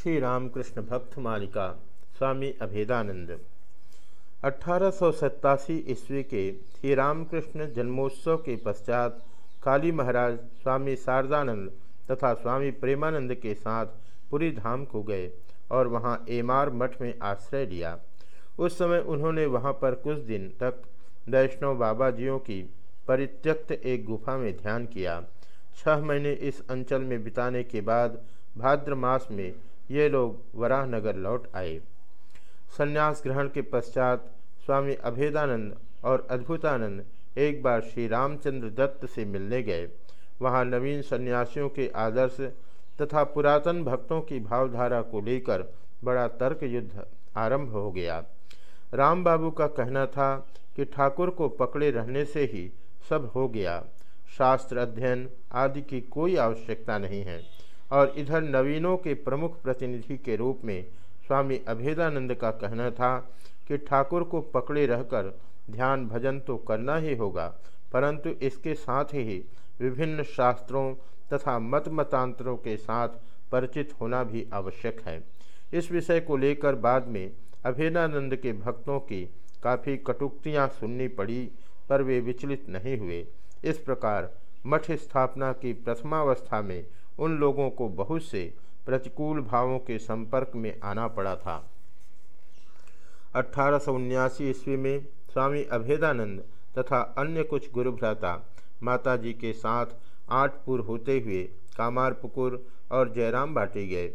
श्री रामकृष्ण भक्त मालिका, स्वामी अभेदानंद। अठारह सौ सत्तासी ईस्वी के श्री रामकृष्ण जन्मोत्सव के पश्चात काली महाराज स्वामी शारदानंद तथा स्वामी प्रेमानंद के साथ पुरी धाम को गए और वहाँ एमार मठ में आश्रय लिया। उस समय उन्होंने वहाँ पर कुछ दिन तक वैष्णव बाबा जियों की परित्यक्त एक गुफा में ध्यान किया। छह महीने इस अंचल में बिताने के बाद भाद्र मास में ये लोग वराहनगर लौट आए। संन्यास ग्रहण के पश्चात स्वामी अभेदानंद और अद्भुतानंद एक बार श्री रामचंद्र दत्त से मिलने गए। वहाँ नवीन सन्यासियों के आदर्श तथा पुरातन भक्तों की भावधारा को लेकर बड़ा तर्क युद्ध आरंभ हो गया। राम बाबू का कहना था कि ठाकुर को पकड़े रहने से ही सब हो गया। शास्त्र अध्ययन आदि की कोई आवश्यकता नहीं है। और इधर नवीनों के प्रमुख प्रतिनिधि के रूप में स्वामी अभेदानंद का कहना था कि ठाकुर को पकड़े रहकर ध्यान भजन तो करना ही होगा, परंतु इसके साथ ही विभिन्न शास्त्रों तथा मत मतांतरों के साथ परिचित होना भी आवश्यक है। इस विषय को लेकर बाद में अभेदानंद के भक्तों की काफ़ी कटुक्तियाँ सुननी पड़ी, पर वे विचलित नहीं हुए। इस प्रकार मठ स्थापना की प्रथमावस्था में उन लोगों को बहुत से प्रतिकूल भावों के संपर्क में आना पड़ा था। अठारह ईस्वी में स्वामी अभेदानंद तथा अन्य कुछ गुरुभ्राता माता जी के साथ आठपुर होते हुए कामारपुकुर और जयराम बाटी गए।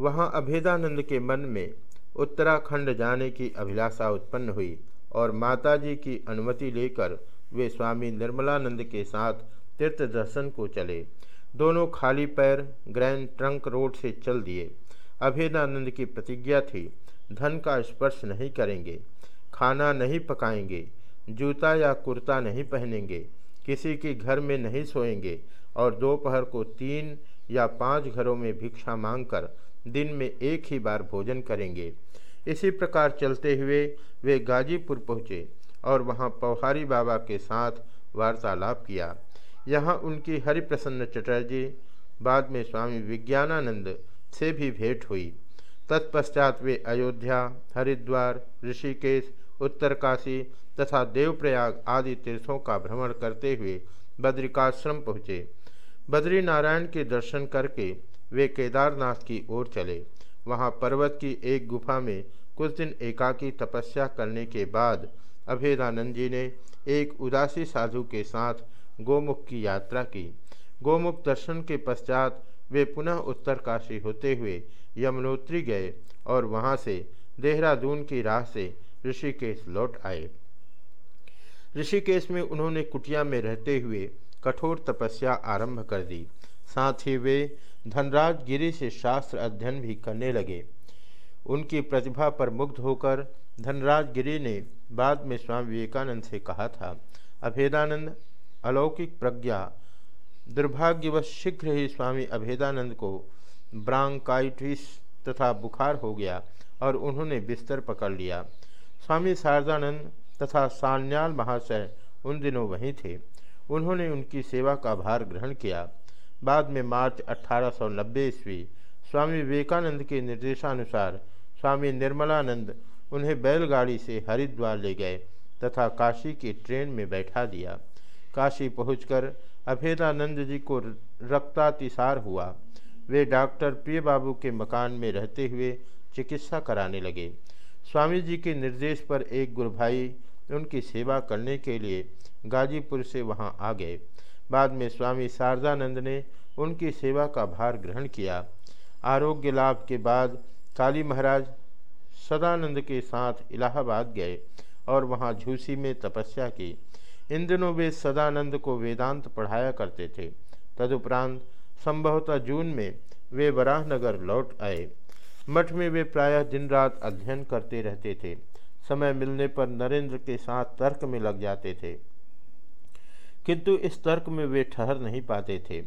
वहाँ अभेदानंद के मन में उत्तराखंड जाने की अभिलाषा उत्पन्न हुई और माता जी की अनुमति लेकर वे स्वामी निर्मलानंद के साथ तीर्थ दर्शन को चले। दोनों खाली पैर ग्रैंड ट्रंक रोड से चल दिए। अभेदानंद की प्रतिज्ञा थी, धन का स्पर्श नहीं करेंगे, खाना नहीं पकाएँगे, जूता या कुर्ता नहीं पहनेंगे, किसी के घर में नहीं सोएँगे और दोपहर को तीन या पाँच घरों में भिक्षा मांगकर दिन में एक ही बार भोजन करेंगे। इसी प्रकार चलते हुए वे गाजीपुर पहुँचे और वहाँ पौहारी बाबा के साथ वार्तालाप किया। यहाँ उनकी हरिप्रसन्न चटर्जी, बाद में स्वामी विज्ञानानंद से भी भेंट हुई। तत्पश्चात वे अयोध्या, हरिद्वार, ऋषिकेश, उत्तरकाशी तथा देवप्रयाग आदि तीर्थों का भ्रमण करते हुए बद्रिकाश्रम पहुँचे। बद्रीनारायण के दर्शन करके वे केदारनाथ की ओर चले। वहाँ पर्वत की एक गुफा में कुछ दिन एकाकी तपस्या करने के बाद अभेदानंद जी ने एक उदासी साधु के साथ गोमुख की यात्रा की। गोमुख दर्शन के पश्चात वे पुनः उत्तरकाशी होते हुए यमुनोत्री गए और वहाँ से देहरादून की राह से ऋषिकेश लौट आए। ऋषिकेश में उन्होंने कुटिया में रहते हुए कठोर तपस्या आरंभ कर दी। साथ ही वे धनराज गिरी से शास्त्र अध्ययन भी करने लगे। उनकी प्रतिभा पर मुग्ध होकर धनराज गिरी ने बाद में स्वामी विवेकानंद से कहा था, अभेदानंद अलौकिक प्रज्ञा, दुर्भाग्यवश शीघ्र ही स्वामी अभेदानंद को ब्रांकाइटिस तथा बुखार हो गया और उन्होंने बिस्तर पकड़ लिया। स्वामी शारदानंद तथा सान्याल महाशय उन दिनों वहीं थे। उन्होंने उनकी सेवा का भार ग्रहण किया। बाद में मार्च अठारह ईस्वी स्वामी विवेकानंद के निर्देशानुसार स्वामी निर्मलानंद उन्हें बैलगाड़ी से हरिद्वार ले गए तथा काशी की ट्रेन में बैठा दिया। काशी पहुंचकर अभेदानंद जी को रक्तातिसार हुआ। वे डॉक्टर प्रिय बाबू के मकान में रहते हुए चिकित्सा कराने लगे। स्वामी जी के निर्देश पर एक गुरु भाई उनकी सेवा करने के लिए गाजीपुर से वहाँ आ गए। बाद में स्वामी शारदानंद ने उनकी सेवा का भार ग्रहण किया। आरोग्य लाभ के बाद काली महाराज सदानंद के साथ इलाहाबाद गए और वहाँ झूसी में तपस्या की। इन दिनों वे सदानंद को वेदांत पढ़ाया करते थे। तदुपरांत संभवतः जून में वे वराहनगर लौट आए। मठ में वे प्रायः दिन रात अध्ययन करते रहते थे। समय मिलने पर नरेंद्र के साथ तर्क में लग जाते थे। किंतु इस तर्क में वे ठहर नहीं पाते थे।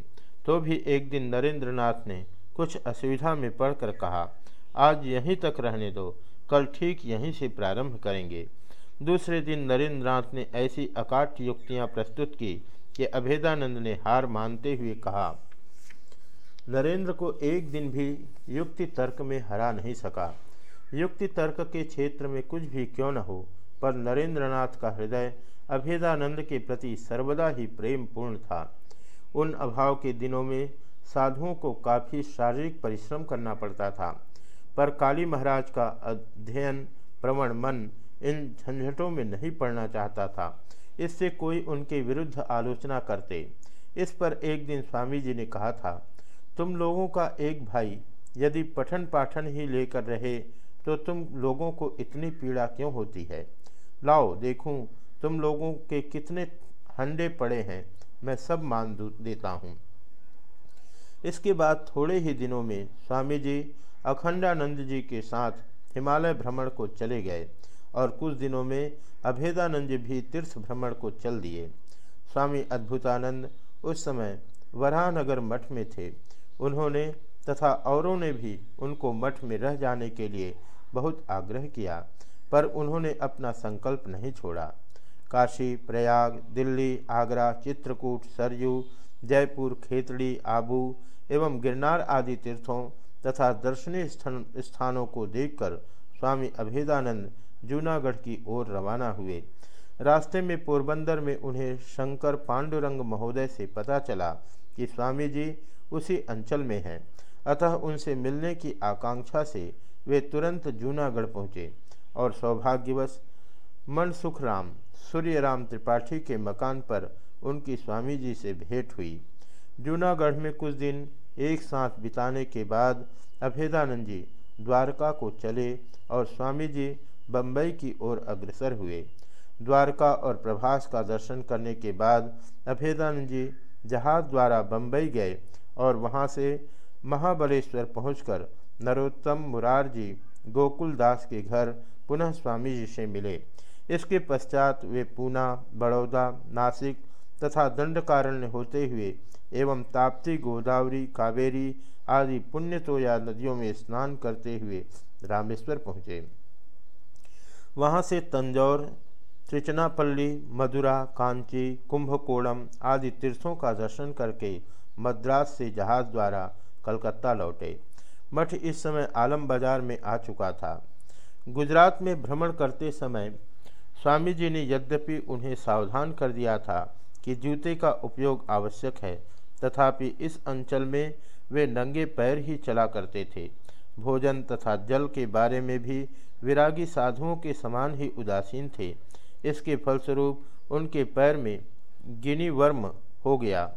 तो भी एक दिन नरेंद्र नाथ ने कुछ असुविधा में पढ़कर कहा, आज यहीं तक रहने दो, कल ठीक यहीं से प्रारंभ करेंगे। दूसरे दिन नरेंद्र नाथ ने ऐसी अकाट युक्तियाँ प्रस्तुत की कि अभेदानंद ने हार मानते हुए कहा, नरेंद्र को एक दिन भी युक्ति तर्क में हरा नहीं सका। युक्ति तर्क के क्षेत्र में कुछ भी क्यों न हो, पर नरेंद्रनाथ का हृदय अभेदानंद के प्रति सर्वदा ही प्रेम पूर्ण था। उन अभाव के दिनों में साधुओं को काफ़ी शारीरिक परिश्रम करना पड़ता था, पर काली महाराज का अध्ययन, प्रवण मन इन झंझटों में नहीं पड़ना चाहता था। इससे कोई उनके विरुद्ध आलोचना करते। इस पर एक दिन स्वामी जी ने कहा था, तुम लोगों का एक भाई यदि पठन पाठन ही लेकर रहे तो तुम लोगों को इतनी पीड़ा क्यों होती है? लाओ, देखूँ, तुम लोगों के कितने हंडे पड़े हैं, मैं सब मान देता हूँ इसके बाद थोड़े ही दिनों में स्वामी जी अखंडानंद जी के साथ हिमालय भ्रमण को चले गए। और कुछ दिनों में अभेदानंद जी भी तीर्थ भ्रमण को चल दिए। स्वामी अद्भुतानंद उस समय वराहनगर मठ में थे। उन्होंने तथा औरों ने भी उनको मठ में रह जाने के लिए बहुत आग्रह किया, पर उन्होंने अपना संकल्प नहीं छोड़ा। काशी, प्रयाग, दिल्ली, आगरा, चित्रकूट, सरयू, जयपुर, खेतड़ी, आबू एवं गिरनार आदि तीर्थों तथा दर्शनीय स्थान, स्थानों को देखकर स्वामी अभेदानंद जूनागढ़ की ओर रवाना हुए। रास्ते में पोरबंदर में उन्हें शंकर पांडुरंग महोदय से पता चला कि स्वामी जी उसी अंचल में हैं। अतः उनसे मिलने की आकांक्षा से वे तुरंत जूनागढ़ पहुँचे और सौभाग्यवश मनसुख राम सूर्यराम त्रिपाठी के मकान पर उनकी स्वामी जी से भेंट हुई। जूनागढ़ में कुछ दिन एक साथ बिताने के बाद अभेदानंद जी द्वारका को चले और स्वामी जी बम्बई की ओर अग्रसर हुए। द्वारका और प्रभास का दर्शन करने के बाद अभेदानंद जी जहाज़ द्वारा बम्बई गए और वहाँ से महाबलेश्वर पहुंचकर नरोत्तम मुरार जी गोकुल दास के घर पुनः स्वामी जी से मिले। इसके पश्चात वे पूना, बड़ौदा, नासिक तथा दंडकारण्य होते हुए एवं ताप्ती, गोदावरी, कावेरी आदि पुण्यतोया नदियों में स्नान करते हुए रामेश्वर पहुँचे। वहाँ से तंजौर, त्रिचनापल्ली, मदुरा, कांची, कुंभकोणम आदि तीर्थों का दर्शन करके मद्रास से जहाज़ द्वारा कलकत्ता लौटे। मठ इस समय आलम बाज़ार में आ चुका था। गुजरात में भ्रमण करते समय स्वामी जी ने यद्यपि उन्हें सावधान कर दिया था कि जूते का उपयोग आवश्यक है, तथापि इस अंचल में वे नंगे पैर ही चला करते थे। भोजन तथा जल के बारे में भी विरागी साधुओं के समान ही उदासीन थे। इसके फलस्वरूप उनके पैर में गिनी वर्म हो गया।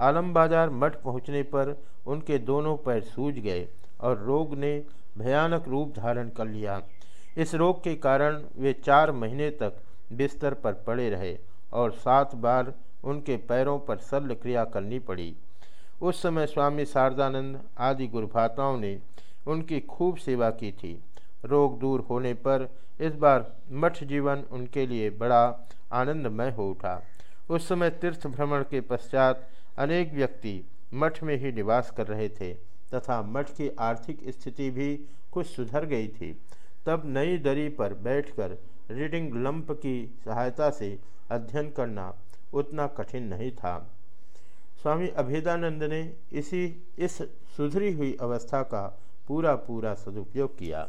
आलम बाज़ार मठ पहुँचने पर उनके दोनों पैर सूज गए और रोग ने भयानक रूप धारण कर लिया। इस रोग के कारण वे चार महीने तक बिस्तर पर पड़े रहे और सात बार उनके पैरों पर शल्य क्रिया करनी पड़ी। उस समय स्वामी शारदानंद आदि गुरुभाताओं ने उनकी खूब सेवा की थी। रोग दूर होने पर इस बार मठ जीवन उनके लिए बड़ा आनंदमय हो उठा। उस समय तीर्थ भ्रमण के पश्चात अनेक व्यक्ति मठ में ही निवास कर रहे थे तथा मठ की आर्थिक स्थिति भी कुछ सुधर गई थी। तब नई दरी पर बैठकर रीडिंग लंप की सहायता से अध्ययन करना उतना कठिन नहीं था। स्वामी अभेदानंद ने इसी, इस सुधरी हुई अवस्था का पूरा पूरा सदुपयोग किया।